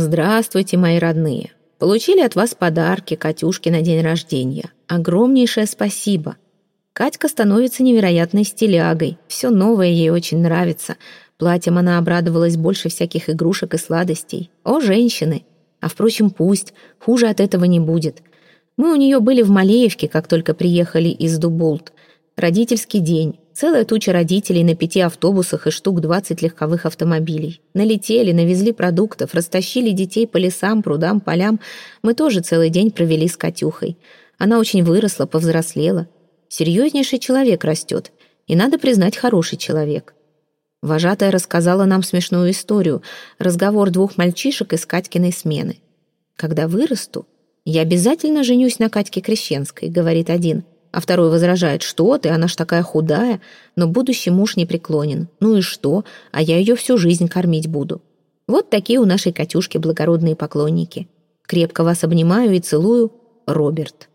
«Здравствуйте, мои родные. Получили от вас подарки Катюшки на день рождения. Огромнейшее спасибо. Катька становится невероятной стилягой. Все новое ей очень нравится. Платьем она обрадовалась больше всяких игрушек и сладостей. О, женщины! А впрочем, пусть. Хуже от этого не будет. Мы у нее были в Малеевке, как только приехали из Дуболт. Родительский день. Целая туча родителей на пяти автобусах и штук двадцать легковых автомобилей. Налетели, навезли продуктов, растащили детей по лесам, прудам, полям. Мы тоже целый день провели с Катюхой. Она очень выросла, повзрослела. Серьезнейший человек растет. И надо признать, хороший человек. Вожатая рассказала нам смешную историю. Разговор двух мальчишек из Катькиной смены. «Когда вырасту, я обязательно женюсь на Катьке Крещенской», — говорит один. А второй возражает, что ты, она ж такая худая, но будущий муж не преклонен. Ну и что, а я ее всю жизнь кормить буду. Вот такие у нашей Катюшки благородные поклонники. Крепко вас обнимаю и целую, Роберт.